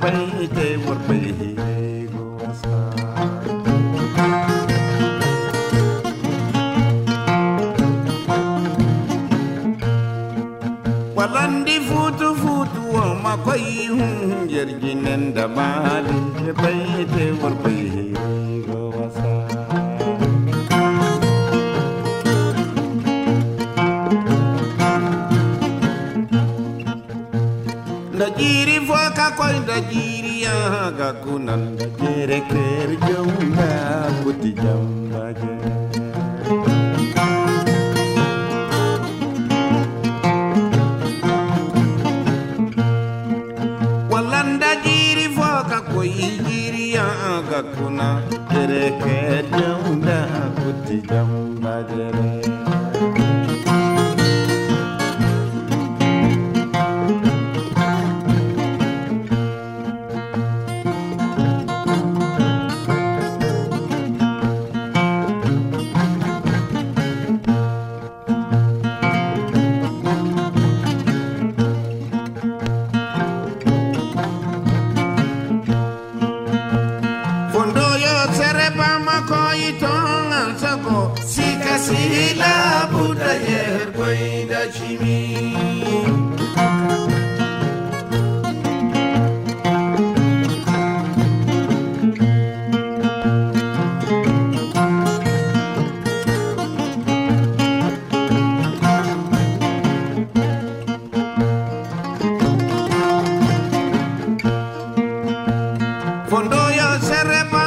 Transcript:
bai te warbe go wasa walandi futu futu wa makoy hun jirginen da mali bai te warbe jiri fo ka koy da jiri ya ga kunan da jere ker jomba kuti jamba je. Walanda jiri fo ka koy jiri ya ga kunan jere ker jomba kuti jamba jere Sika sila buda yer da chimi. Fondo yo serepa